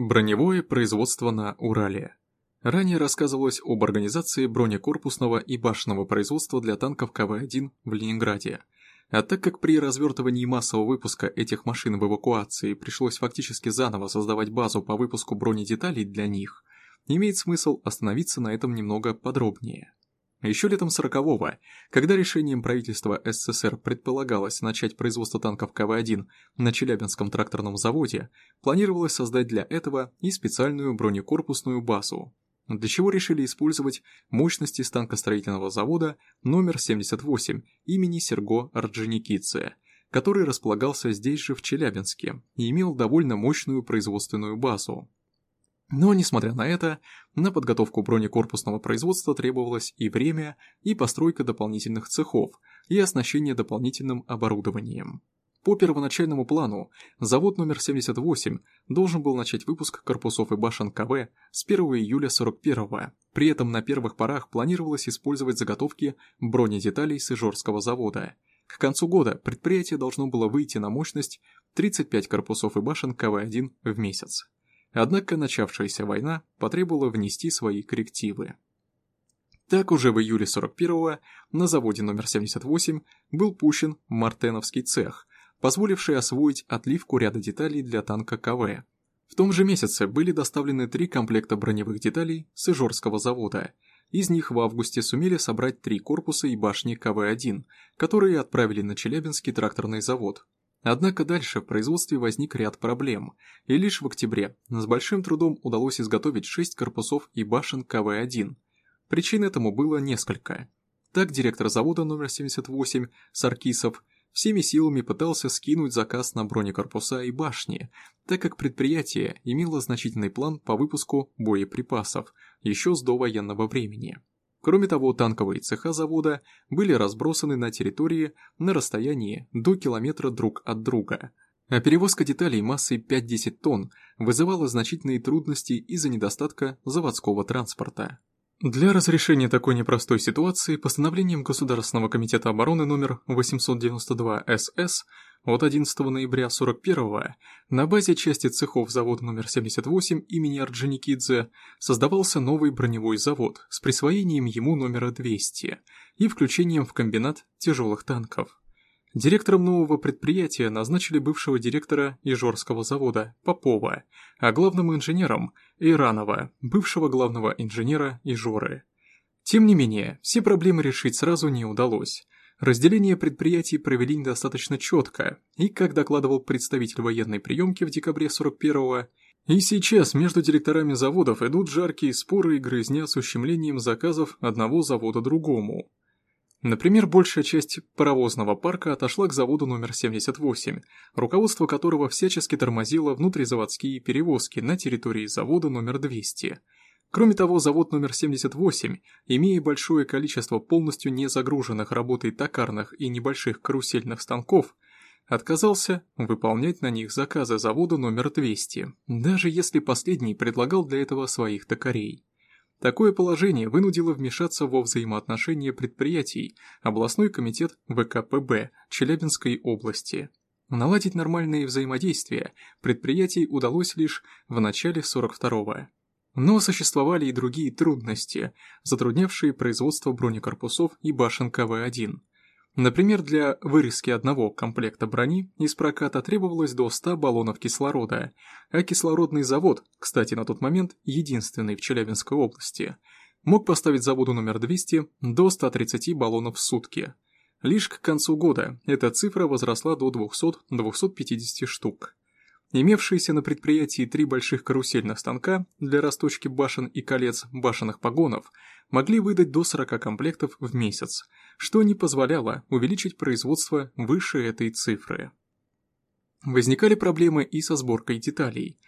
Броневое производство на Урале. Ранее рассказывалось об организации бронекорпусного и башенного производства для танков КВ-1 в Ленинграде. А так как при развертывании массового выпуска этих машин в эвакуации пришлось фактически заново создавать базу по выпуску бронедеталей для них, имеет смысл остановиться на этом немного подробнее. Еще летом 40-го, когда решением правительства СССР предполагалось начать производство танков КВ-1 на Челябинском тракторном заводе, планировалось создать для этого и специальную бронекорпусную базу, для чего решили использовать мощности станкостроительного завода номер 78 имени Серго Орджоникидзе, который располагался здесь же в Челябинске и имел довольно мощную производственную базу. Но, несмотря на это, на подготовку бронекорпусного производства требовалось и время, и постройка дополнительных цехов, и оснащение дополнительным оборудованием. По первоначальному плану, завод номер 78 должен был начать выпуск корпусов и башен КВ с 1 июля 41-го. При этом на первых порах планировалось использовать заготовки бронедеталей с Ижорского завода. К концу года предприятие должно было выйти на мощность 35 корпусов и башен КВ-1 в месяц. Однако начавшаяся война потребовала внести свои коррективы. Так уже в июле 41-го на заводе номер 78 был пущен Мартеновский цех, позволивший освоить отливку ряда деталей для танка КВ. В том же месяце были доставлены три комплекта броневых деталей с Ижорского завода. Из них в августе сумели собрать три корпуса и башни КВ-1, которые отправили на Челябинский тракторный завод. Однако дальше в производстве возник ряд проблем, и лишь в октябре с большим трудом удалось изготовить 6 корпусов и башен КВ-1. Причин этому было несколько. Так директор завода номер 78 Саркисов всеми силами пытался скинуть заказ на бронекорпуса и башни, так как предприятие имело значительный план по выпуску боеприпасов еще с довоенного времени. Кроме того, танковые цеха завода были разбросаны на территории на расстоянии до километра друг от друга, а перевозка деталей массой 5-10 тонн вызывала значительные трудности из-за недостатка заводского транспорта. Для разрешения такой непростой ситуации постановлением Государственного комитета обороны номер 892 СС от 11 ноября 41 на базе части цехов завода номер 78 имени Орджоникидзе создавался новый броневой завод с присвоением ему номера 200 и включением в комбинат тяжелых танков. Директором нового предприятия назначили бывшего директора Ижорского завода Попова, а главным инженером – Иранова, бывшего главного инженера Ижоры. Тем не менее, все проблемы решить сразу не удалось. Разделение предприятий провели недостаточно четко, и, как докладывал представитель военной приемки в декабре 41-го, и сейчас между директорами заводов идут жаркие споры и грызня с ущемлением заказов одного завода другому. Например, большая часть паровозного парка отошла к заводу номер 78, руководство которого всячески тормозило внутризаводские перевозки на территории завода номер 200. Кроме того, завод номер 78, имея большое количество полностью не загруженных работой токарных и небольших карусельных станков, отказался выполнять на них заказы завода номер 200, даже если последний предлагал для этого своих токарей. Такое положение вынудило вмешаться во взаимоотношения предприятий областной комитет ВКПБ Челябинской области. Наладить нормальные взаимодействия предприятий удалось лишь в начале 42-го. Но существовали и другие трудности, затруднявшие производство бронекорпусов и башен КВ-1. Например, для вырезки одного комплекта брони из проката требовалось до 100 баллонов кислорода, а кислородный завод, кстати, на тот момент единственный в Челябинской области, мог поставить заводу номер 200 до 130 баллонов в сутки. Лишь к концу года эта цифра возросла до 200-250 штук. Имевшиеся на предприятии три больших карусельных станка для расточки башен и колец башенных погонов могли выдать до 40 комплектов в месяц – что не позволяло увеличить производство выше этой цифры. Возникали проблемы и со сборкой деталей.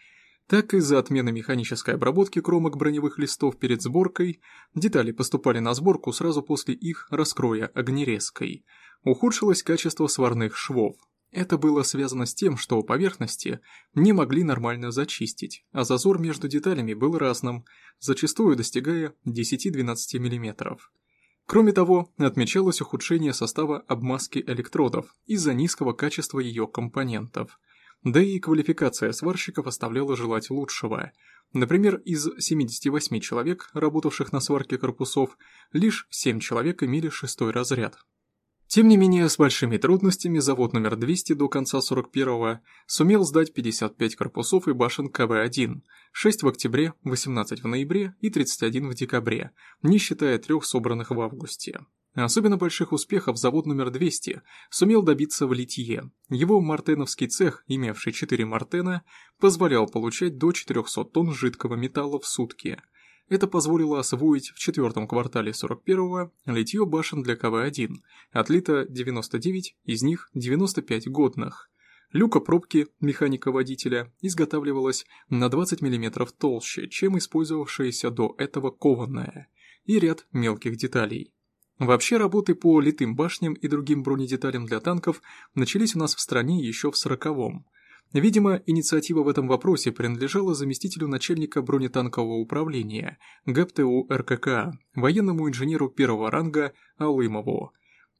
Так из-за отмены механической обработки кромок броневых листов перед сборкой, детали поступали на сборку сразу после их раскроя огнерезкой. Ухудшилось качество сварных швов. Это было связано с тем, что поверхности не могли нормально зачистить, а зазор между деталями был разным, зачастую достигая 10-12 мм. Кроме того, отмечалось ухудшение состава обмазки электродов из-за низкого качества ее компонентов. да и квалификация сварщиков оставляла желать лучшего. Например, из 78 человек, работавших на сварке корпусов, лишь 7 человек имели шестой разряд. Тем не менее, с большими трудностями завод номер 200 до конца 41-го сумел сдать 55 корпусов и башен КВ-1, 6 в октябре, 18 в ноябре и 31 в декабре, не считая трех собранных в августе. Особенно больших успехов завод номер 200 сумел добиться в литье. Его мартеновский цех, имевший 4 мартена, позволял получать до 400 тонн жидкого металла в сутки – это позволило освоить в четвертом квартале 41-го литье башен для КВ-1, отлито 99, из них 95 годных. Люка пробки механика-водителя изготавливалась на 20 мм толще, чем использовавшаяся до этого кованная, и ряд мелких деталей. Вообще работы по литым башням и другим бронедеталям для танков начались у нас в стране еще в 40-м, Видимо, инициатива в этом вопросе принадлежала заместителю начальника бронетанкового управления ГПТУ РКК, военному инженеру первого ранга Алымову.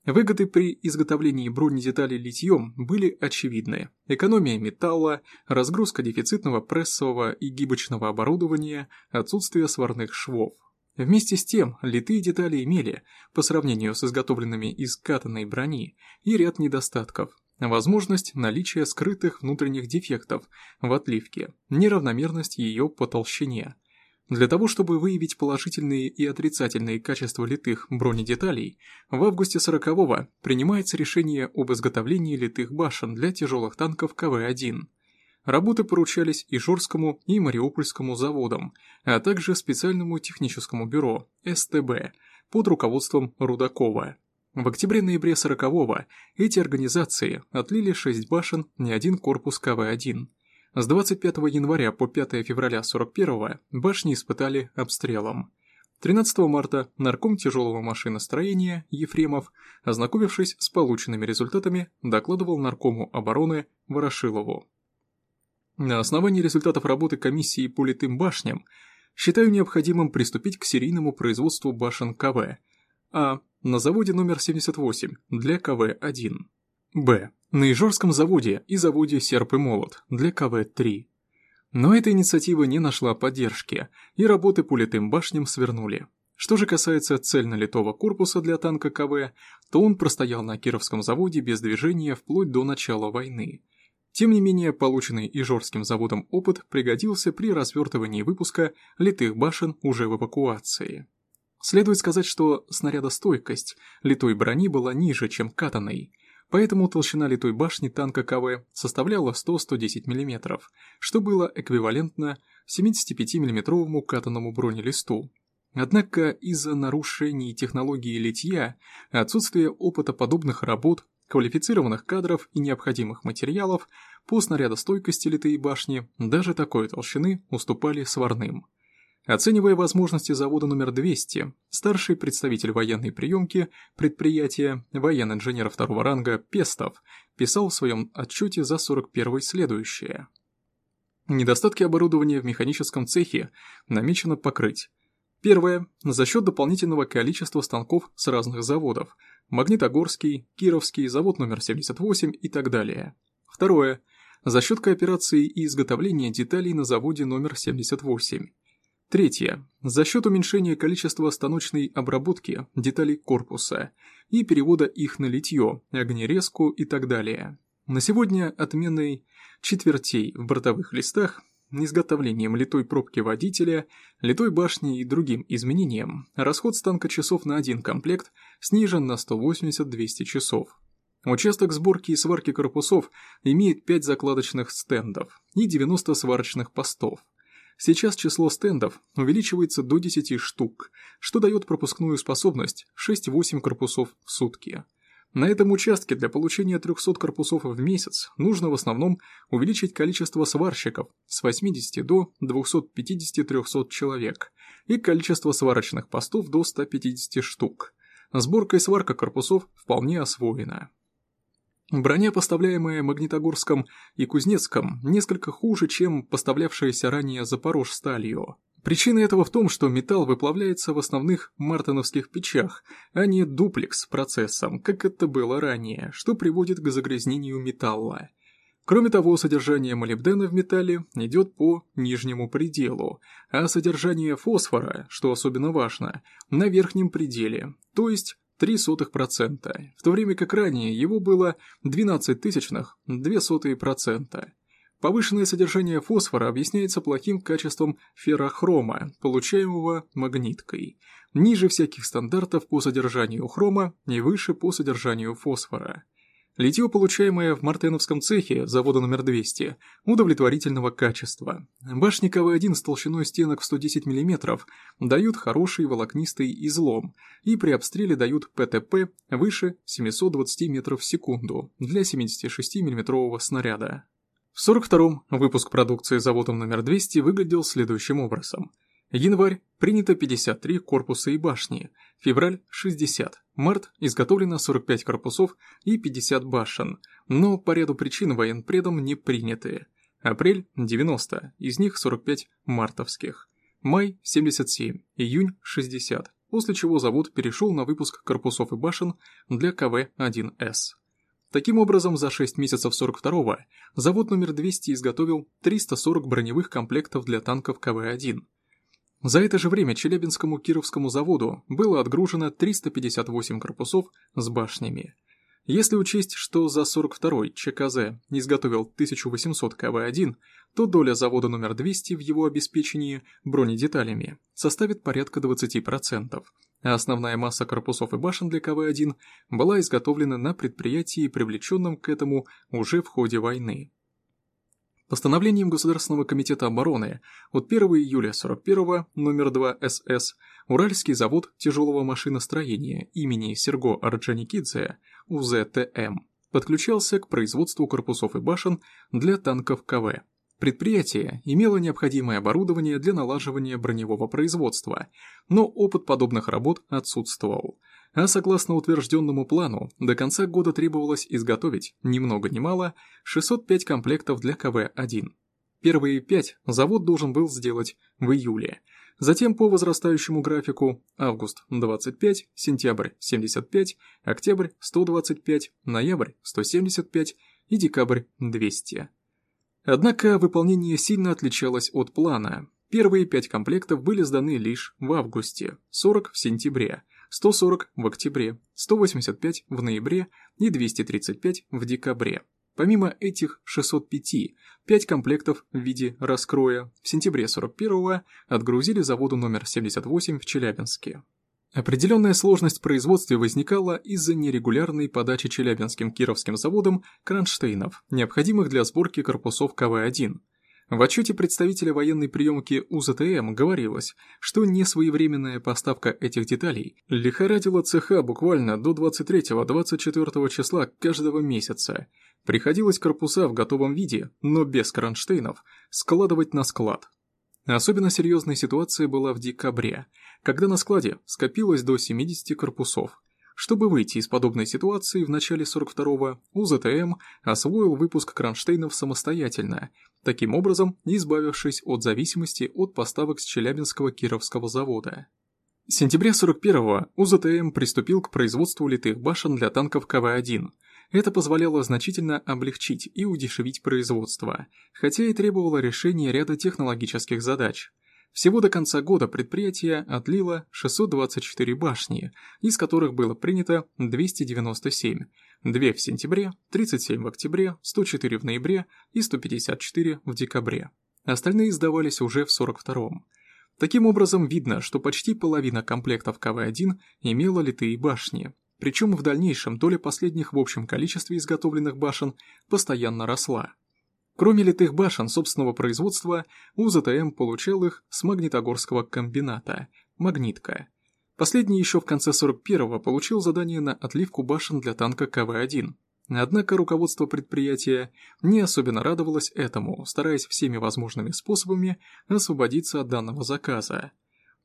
Выгоды при изготовлении бронедеталей литьем были очевидны. Экономия металла, разгрузка дефицитного прессового и гибочного оборудования, отсутствие сварных швов. Вместе с тем, литые детали имели, по сравнению с изготовленными из катанной брони, и ряд недостатков, Возможность наличия скрытых внутренних дефектов в отливке, неравномерность ее по толщине. Для того, чтобы выявить положительные и отрицательные качества литых бронедеталей, в августе 40-го принимается решение об изготовлении литых башен для тяжелых танков КВ-1. Работы поручались и Жорскому, и Мариупольскому заводам, а также специальному техническому бюро, СТБ, под руководством Рудакова. В октябре-ноябре 40-го эти организации отлили 6 башен, не один корпус КВ-1. С 25 января по 5 февраля 41-го башни испытали обстрелом. 13 марта нарком тяжелого машиностроения Ефремов, ознакомившись с полученными результатами, докладывал наркому обороны Ворошилову. На основании результатов работы комиссии по литым башням считаю необходимым приступить к серийному производству башен КВ, а на заводе номер 78 для КВ-1. Б. На Ижорском заводе и заводе «Серп и молот» для КВ-3. Но эта инициатива не нашла поддержки, и работы по литым башням свернули. Что же касается цельнолитого корпуса для танка КВ, то он простоял на Кировском заводе без движения вплоть до начала войны. Тем не менее, полученный Ижорским заводом опыт пригодился при развертывании выпуска литых башен уже в эвакуации. Следует сказать, что снарядостойкость литой брони была ниже, чем катанной, поэтому толщина литой башни танка КВ составляла 100-110 мм, что было эквивалентно 75 миллиметровому катанному бронелисту. Однако из-за нарушений технологии литья, отсутствия опыта подобных работ, квалифицированных кадров и необходимых материалов, по снарядостойкости литые башни даже такой толщины уступали сварным – Оценивая возможности завода номер 200, старший представитель военной приемки предприятия, военный инженер второго ранга Пестов, писал в своем отчете за 41 следующее. Недостатки оборудования в механическом цехе намечено покрыть. Первое. За счет дополнительного количества станков с разных заводов. Магнитогорский, Кировский, завод номер 78 и так далее. Второе. За счет кооперации и изготовления деталей на заводе номер 78. Третье. За счет уменьшения количества станочной обработки деталей корпуса и перевода их на литье, огнерезку и так далее. На сегодня отменой четвертей в бортовых листах, изготовлением литой пробки водителя, литой башни и другим изменениям, расход станка часов на один комплект снижен на 180-200 часов. Участок сборки и сварки корпусов имеет 5 закладочных стендов и 90 сварочных постов – Сейчас число стендов увеличивается до 10 штук, что дает пропускную способность 6-8 корпусов в сутки. На этом участке для получения 300 корпусов в месяц нужно в основном увеличить количество сварщиков с 80 до 250-300 человек и количество сварочных постов до 150 штук. Сборка и сварка корпусов вполне освоена. Броня, поставляемая Магнитогорском и Кузнецком, несколько хуже, чем поставлявшаяся ранее Запорож сталью. Причина этого в том, что металл выплавляется в основных мартоновских печах, а не дуплекс процессом, как это было ранее, что приводит к загрязнению металла. Кроме того, содержание молибдена в металле идет по нижнему пределу, а содержание фосфора, что особенно важно, на верхнем пределе, то есть 0,03%, в то время как ранее его было 12 тысячных 0,02%. Повышенное содержание фосфора объясняется плохим качеством феррохрома, получаемого магниткой, ниже всяких стандартов по содержанию хрома и выше по содержанию фосфора. Литье, получаемое в Мартеновском цехе завода номер 200, удовлетворительного качества. Башни КВ-1 с толщиной стенок в 110 мм дают хороший волокнистый излом и при обстреле дают ПТП выше 720 метров в секунду для 76 мм снаряда. В 42-м выпуск продукции заводом номер 200 выглядел следующим образом. Январь – принято 53 корпуса и башни, февраль – 60, март – изготовлено 45 корпусов и 50 башен, но по ряду причин военпредом не приняты. Апрель – 90, из них 45 мартовских. Май – 77, июнь – 60, после чего завод перешел на выпуск корпусов и башен для КВ-1С. Таким образом, за 6 месяцев 42-го завод номер 200 изготовил 340 броневых комплектов для танков КВ-1. За это же время Челябинскому Кировскому заводу было отгружено 358 корпусов с башнями. Если учесть, что за 42-й ЧКЗ изготовил 1800 КВ-1, то доля завода номер 200 в его обеспечении бронедеталями составит порядка 20%, а основная масса корпусов и башен для КВ-1 была изготовлена на предприятии, привлеченном к этому уже в ходе войны. Постановлением Государственного комитета обороны от 1 июля 41 номер 2 СС Уральский завод тяжелого машиностроения имени Серго Орджоникидзе УЗТМ подключался к производству корпусов и башен для танков КВ. Предприятие имело необходимое оборудование для налаживания броневого производства, но опыт подобных работ отсутствовал. А согласно утвержденному плану, до конца года требовалось изготовить, ни много ни мало, 605 комплектов для КВ-1. Первые пять завод должен был сделать в июле. Затем по возрастающему графику август 25, сентябрь 75, октябрь 125, ноябрь 175 и декабрь 200. Однако выполнение сильно отличалось от плана. Первые пять комплектов были сданы лишь в августе, 40 в сентябре, 140 в октябре, 185 в ноябре и 235 в декабре. Помимо этих 605, 5 комплектов в виде раскроя в сентябре 41-го отгрузили заводу номер 78 в Челябинске. Определенная сложность в производстве возникала из-за нерегулярной подачи Челябинским Кировским заводом кронштейнов, необходимых для сборки корпусов КВ-1. В отчете представителя военной приемки УЗТМ говорилось, что несвоевременная поставка этих деталей лихорадила цеха буквально до 23-24 числа каждого месяца. Приходилось корпуса в готовом виде, но без кронштейнов, складывать на склад. Особенно серьезная ситуация была в декабре, когда на складе скопилось до 70 корпусов. Чтобы выйти из подобной ситуации, в начале 42-го УЗТМ освоил выпуск кронштейнов самостоятельно, таким образом избавившись от зависимости от поставок с Челябинского Кировского завода. В сентябре 41-го УЗТМ приступил к производству литых башен для танков КВ-1. Это позволяло значительно облегчить и удешевить производство, хотя и требовало решения ряда технологических задач. Всего до конца года предприятие отлило 624 башни, из которых было принято 297, 2 в сентябре, 37 в октябре, 104 в ноябре и 154 в декабре. Остальные сдавались уже в 42-м. Таким образом, видно, что почти половина комплектов КВ-1 имела литые башни, причем в дальнейшем доля последних в общем количестве изготовленных башен постоянно росла. Кроме литых башен собственного производства, УЗТМ получал их с Магнитогорского комбината, «Магнитка». Последний еще в конце 41-го получил задание на отливку башен для танка КВ-1. Однако руководство предприятия не особенно радовалось этому, стараясь всеми возможными способами освободиться от данного заказа.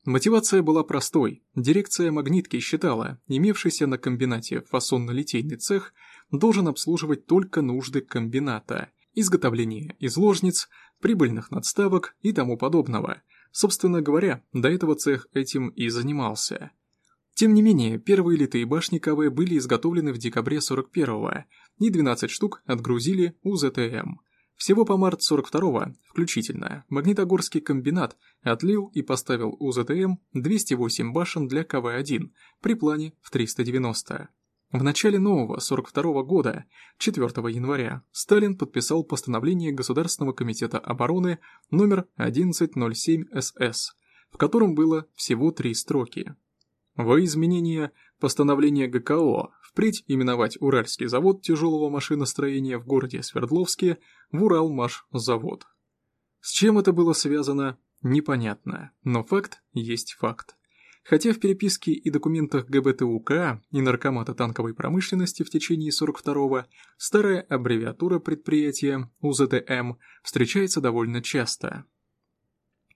Мотивация была простой. Дирекция магнитки считала, имевшийся на комбинате фасонно-литейный цех должен обслуживать только нужды комбината, изготовление изложниц, прибыльных надставок и тому подобного. Собственно говоря, до этого цех этим и занимался. Тем не менее, первые литые башни КВ были изготовлены в декабре 41-го, и 12 штук отгрузили у ЗТМ. Всего по март 42-го, включительно, Магнитогорский комбинат отлил и поставил у ЗТМ 208 башен для КВ-1 при плане в 390. В начале нового 42 -го года, 4 января, Сталин подписал постановление Государственного комитета обороны номер 1107 СС, в котором было всего три строки. Во изменение постановления ГКО впредь именовать Уральский завод тяжелого машиностроения в городе Свердловске в Уралмашзавод. С чем это было связано, непонятно, но факт есть факт. Хотя в переписке и документах ГБТУК и Наркомата танковой промышленности в течение 42-го старая аббревиатура предприятия УЗТМ встречается довольно часто.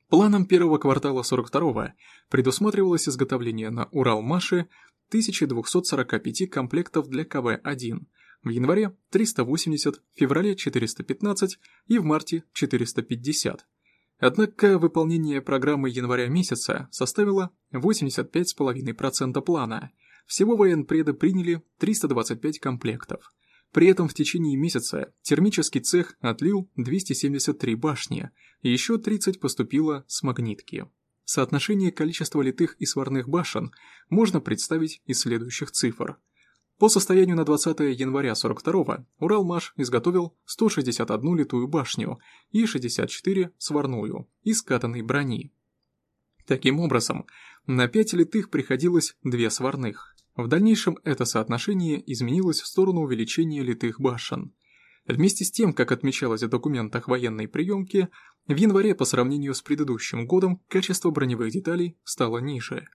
Планом первого квартала 42-го предусматривалось изготовление на Уралмаше 1245 комплектов для КВ-1, в январе 380, в феврале 415 и в марте 450. Однако выполнение программы января месяца составило 85,5% плана. Всего военпреды приняли 325 комплектов. При этом в течение месяца термический цех отлил 273 башни, и еще 30 поступило с магнитки. Соотношение количества литых и сварных башен можно представить из следующих цифр. По состоянию на 20 января 42-го Уралмаш изготовил 161 литую башню и 64 сварную из катанной брони. Таким образом, на 5 литых приходилось 2 сварных. В дальнейшем это соотношение изменилось в сторону увеличения литых башен. Вместе с тем, как отмечалось в документах военной приемки, в январе по сравнению с предыдущим годом качество броневых деталей стало ниже.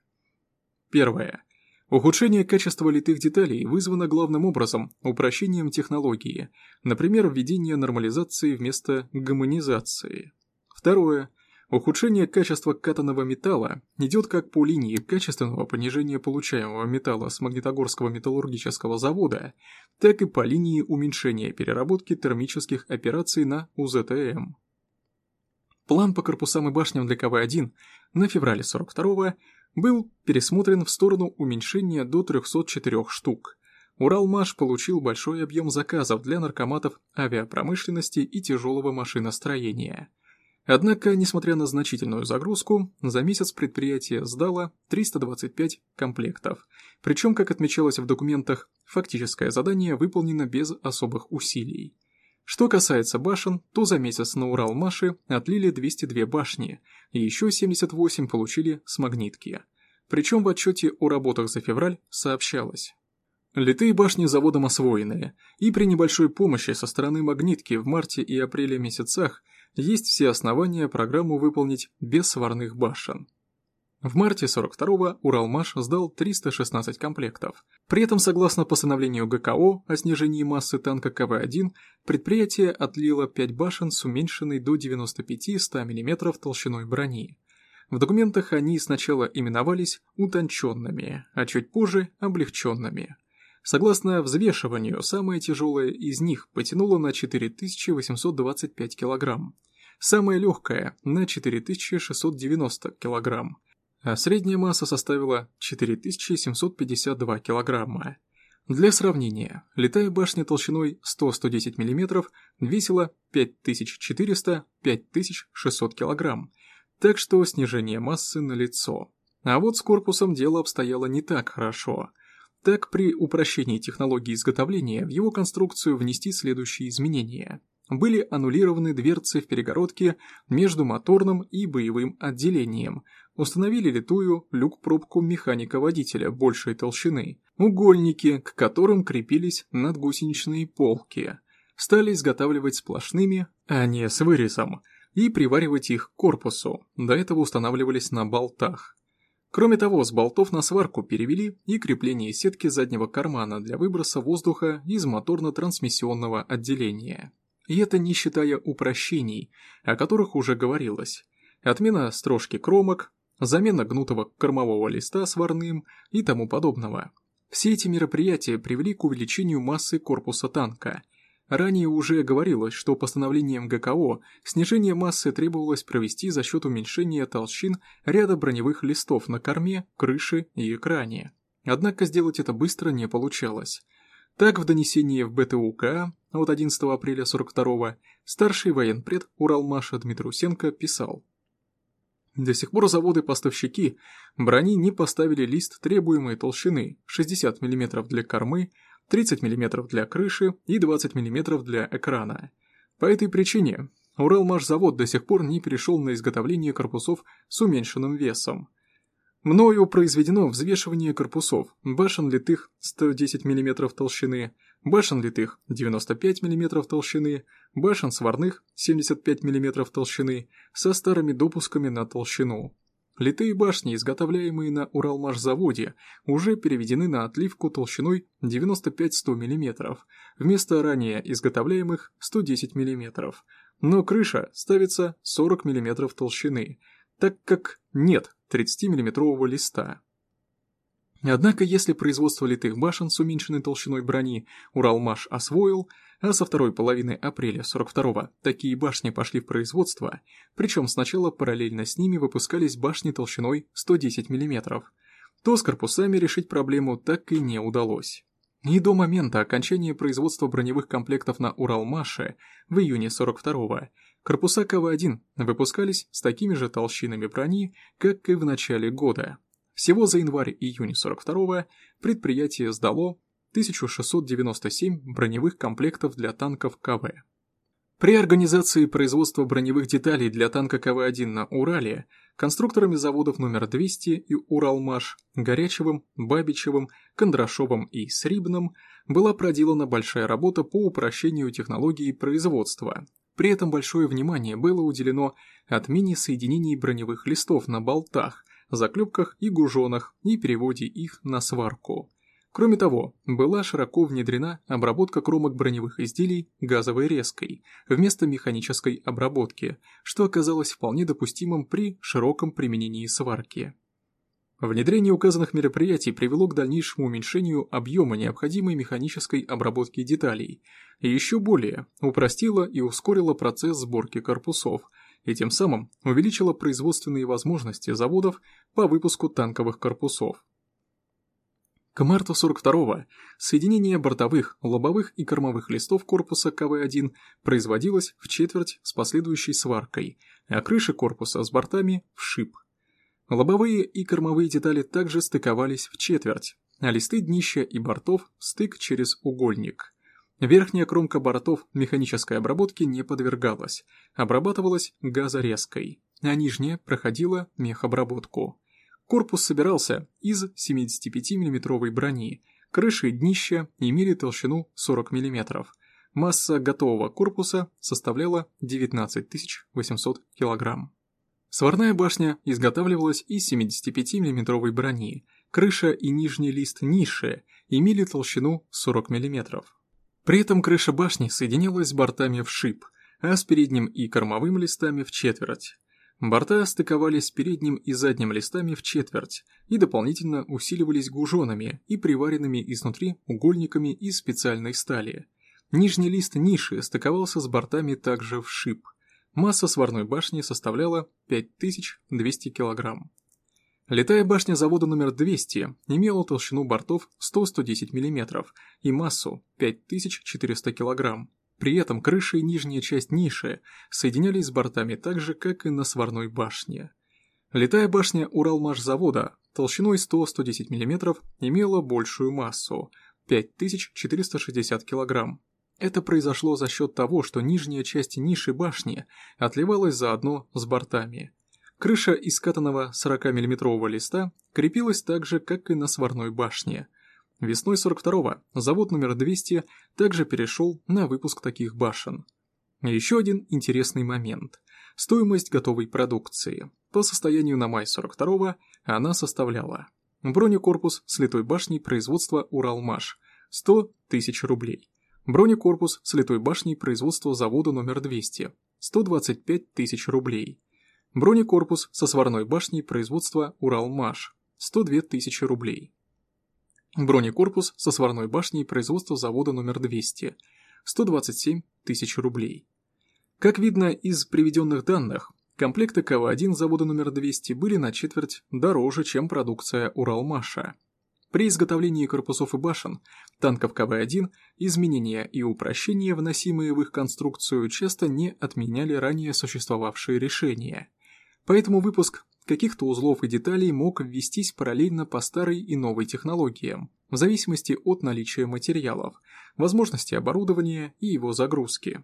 Первое. Ухудшение качества литых деталей вызвано главным образом упрощением технологии, например, введение нормализации вместо гомонизации. Второе. Ухудшение качества катанного металла идет как по линии качественного понижения получаемого металла с Магнитогорского металлургического завода, так и по линии уменьшения переработки термических операций на УЗТМ. План по корпусам и башням для КВ-1 на феврале 42-го был пересмотрен в сторону уменьшения до 304 штук. Уралмаш получил большой объем заказов для наркоматов авиапромышленности и тяжелого машиностроения – Однако, несмотря на значительную загрузку, за месяц предприятие сдало 325 комплектов. Причем, как отмечалось в документах, фактическое задание выполнено без особых усилий. Что касается башен, то за месяц на Урал-Маши отлили 202 башни, и еще 78 получили с магнитки. Причем в отчете о работах за февраль сообщалось. Литые башни заводом освоены, и при небольшой помощи со стороны магнитки в марте и апреле месяцах – есть все основания программу выполнить без сварных башен. В марте 42-го Уралмаш сдал 316 комплектов. При этом, согласно постановлению ГКО о снижении массы танка КВ-1, предприятие отлило 5 башен с уменьшенной до 95-100 мм толщиной брони. В документах они сначала именовались утонченными, а чуть позже облегченными. Согласно взвешиванию, самое тяжелое из них потянуло на 4825 килограмм, самое легкое – на 4690 килограмм, а средняя масса составила 4752 килограмма. Для сравнения, летая башня толщиной 100-110 мм весила 5400-5600 килограмм, так что снижение массы налицо. А вот с корпусом дело обстояло не так хорошо – так, при упрощении технологии изготовления в его конструкцию внести следующие изменения. Были аннулированы дверцы в перегородке между моторным и боевым отделением, установили литую люк-пробку механика-водителя большей толщины, угольники, к которым крепились надгусеничные полки, стали изготавливать сплошными, а не с вырезом, и приваривать их к корпусу, до этого устанавливались на болтах. Кроме того, с болтов на сварку перевели и крепление сетки заднего кармана для выброса воздуха из моторно-трансмиссионного отделения. И это не считая упрощений, о которых уже говорилось. Отмена строжки кромок, замена гнутого кормового листа сварным и тому подобного. Все эти мероприятия привели к увеличению массы корпуса танка. Ранее уже говорилось, что постановлением ГКО снижение массы требовалось провести за счет уменьшения толщин ряда броневых листов на корме, крыше и экране. Однако сделать это быстро не получалось. Так, в донесении в БТУК от 11 апреля 42 старший военпред Уралмаша Дмитрусенко писал до сих пор заводы-поставщики брони не поставили лист требуемой толщины 60 мм для кормы, 30 мм для крыши и 20 мм для экрана. По этой причине Уралмашзавод до сих пор не перешел на изготовление корпусов с уменьшенным весом. Мною произведено взвешивание корпусов башен литых 110 мм толщины, башен литых 95 мм толщины, башен сварных 75 мм толщины со старыми допусками на толщину. Литые башни, изготовляемые на Уралмашзаводе, уже переведены на отливку толщиной 95-100 мм, вместо ранее изготовляемых 110 мм. Но крыша ставится 40 мм толщины, так как нет 30 миллиметрового листа. Однако, если производство литых башен с уменьшенной толщиной брони Уралмаш освоил, а со второй половины апреля 42-го такие башни пошли в производство, причем сначала параллельно с ними выпускались башни толщиной 110 мм, то с корпусами решить проблему так и не удалось. И до момента окончания производства броневых комплектов на Уралмаше в июне 42-го корпуса КВ-1 выпускались с такими же толщинами брони, как и в начале года. Всего за январь-июнь 42-го предприятие сдало 1697 броневых комплектов для танков КВ. При организации производства броневых деталей для танка КВ-1 на Урале конструкторами заводов номер 200 и Уралмаш, Горячевым, Бабичевым, Кондрашовым и Срибным была проделана большая работа по упрощению технологии производства. При этом большое внимание было уделено отмене соединений броневых листов на болтах, заклепках и гужонах и переводе их на сварку. Кроме того, была широко внедрена обработка кромок броневых изделий газовой резкой вместо механической обработки, что оказалось вполне допустимым при широком применении сварки. Внедрение указанных мероприятий привело к дальнейшему уменьшению объема необходимой механической обработки деталей и еще более упростило и ускорило процесс сборки корпусов и тем самым увеличило производственные возможности заводов по выпуску танковых корпусов. К марту 42-го соединение бортовых, лобовых и кормовых листов корпуса КВ-1 производилось в четверть с последующей сваркой, а крыши корпуса с бортами в шип. Лобовые и кормовые детали также стыковались в четверть, а листы днища и бортов стык через угольник. Верхняя кромка бортов механической обработки не подвергалась, обрабатывалась газорезкой, а нижняя проходила мехобработку. Корпус собирался из 75 миллиметровой брони, крыши и днища имели толщину 40 мм. Масса готового корпуса составляла 19 800 кг. Сварная башня изготавливалась из 75 миллиметровой брони, крыша и нижний лист ниши имели толщину 40 мм. При этом крыша башни соединялась с бортами в шип, а с передним и кормовым листами в четверть. Борта стыковались с передним и задним листами в четверть и дополнительно усиливались гужонами и приваренными изнутри угольниками из специальной стали. Нижний лист ниши стыковался с бортами также в шип. Масса сварной башни составляла 5200 кг. Летая башня завода номер 200 имела толщину бортов 100-110 мм и массу 5400 кг. При этом крыша и нижняя часть ниши соединялись с бортами так же, как и на сварной башне. Летая башня Уралмашзавода толщиной 100-110 мм имела большую массу – 5460 кг. Это произошло за счет того, что нижняя часть ниши башни отливалась заодно с бортами. Крыша из катанного 40 миллиметрового листа крепилась так же, как и на сварной башне – Весной 42-го завод номер 200 также перешел на выпуск таких башен. Еще один интересный момент. Стоимость готовой продукции. По состоянию на май 42-го она составляла бронекорпус с литой башней производства «Уралмаш» – 100 тысяч рублей. Бронекорпус с литой башней производства завода номер 200 – 125 тысяч рублей. Бронекорпус со сварной башней производства «Уралмаш» – 102 тысячи рублей. Бронекорпус со сварной башней производства завода номер 200 127 тысяч рублей. Как видно из приведенных данных, комплекты КВ-1 завода номер 200 были на четверть дороже, чем продукция Уралмаша. При изготовлении корпусов и башен танков КВ-1 изменения и упрощения, вносимые в их конструкцию, часто не отменяли ранее существовавшие решения. Поэтому выпуск каких-то узлов и деталей мог ввестись параллельно по старой и новой технологиям, в зависимости от наличия материалов, возможности оборудования и его загрузки.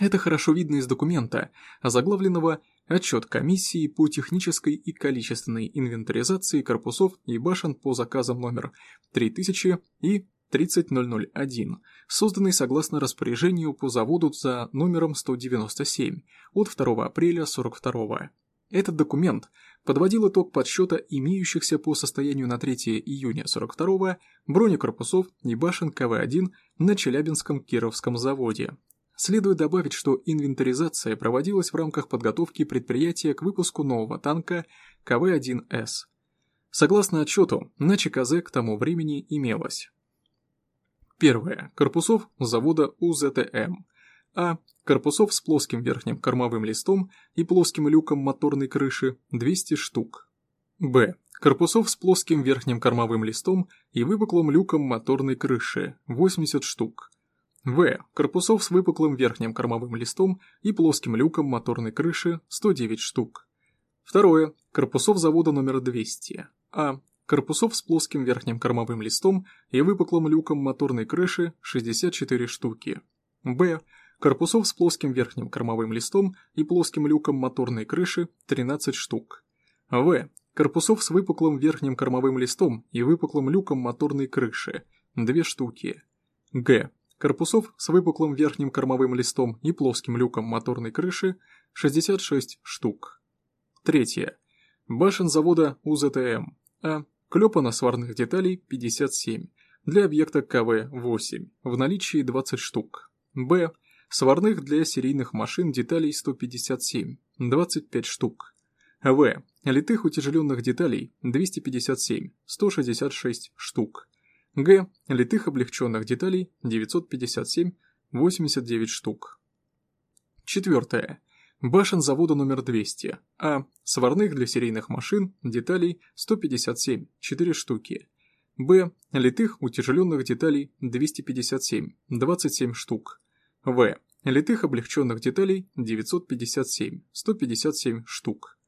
Это хорошо видно из документа, озаглавленного «Отчет комиссии по технической и количественной инвентаризации корпусов и башен по заказам номер 3000 и 30001, созданный согласно распоряжению по заводу за номером 197 от 2 апреля 42 Этот документ подводил итог подсчета имеющихся по состоянию на 3 июня 42 бронекорпусов и башен КВ-1 на Челябинском Кировском заводе, Следует добавить, что инвентаризация проводилась в рамках подготовки предприятия к выпуску нового танка КВ-1С. Согласно отчету, на ЧКЗ к тому времени имелось Первое. Корпусов завода УЗТМ. А. Корпусов с плоским верхним кормовым листом и плоским люком моторной крыши 200 штук. Б. Корпусов с плоским верхним кормовым листом и выпуклым люком моторной крыши 80 штук. В. Корпусов с выпуклым верхним кормовым листом и плоским люком моторной крыши 109 штук. Второе. Корпусов завода номер 200. А. Корпусов с плоским верхним кормовым листом и выпуклым люком моторной крыши 64 штуки. Б. Корпусов с плоским верхним кормовым листом и плоским люком моторной крыши 13 штук. В. Корпусов с выпуклым верхним кормовым листом и выпуклым люком моторной крыши 2 штуки. Г. Корпусов с выпуклым верхним кормовым листом и плоским люком моторной крыши 66 штук. Третье. Башен завода УЗТМ. А. Клепано-сварных деталей 57. Для объекта КВ-8. В наличии 20 штук. Б. Сварных для серийных машин деталей 157. 25 штук. В. Литых утяжеленных деталей 257. 166 штук. Г. Литых облегченных деталей 957, 89 штук. Четвертое. Башен завода номер 200. А. Сварных для серийных машин деталей 157, 4 штуки. Б. Литых утяжеленных деталей 257, 27 штук. В. Литых облегченных деталей 957, 157 штук.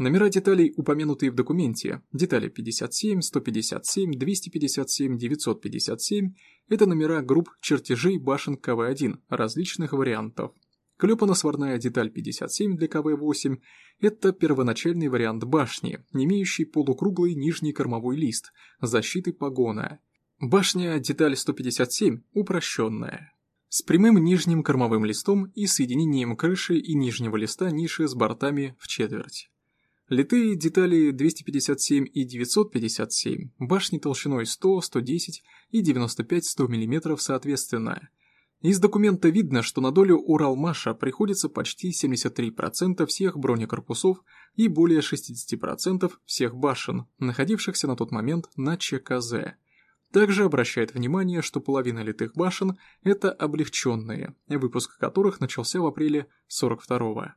Номера деталей, упомянутые в документе, детали 57, 157, 257, 957 – это номера групп чертежей башен КВ-1 различных вариантов. Клепано-сварная деталь 57 для КВ-8 – это первоначальный вариант башни, не имеющий полукруглый нижний кормовой лист, защиты погона. Башня деталь 157 – упрощенная с прямым нижним кормовым листом и соединением крыши и нижнего листа ниши с бортами в четверть. Литые детали 257 и 957, башни толщиной 100, 110 и 95-100 мм соответственно. Из документа видно, что на долю Уралмаша приходится почти 73% всех бронекорпусов и более 60% всех башен, находившихся на тот момент на ЧКЗ. Также обращает внимание, что половина литых башен – это облегченные, выпуск которых начался в апреле 42 -го.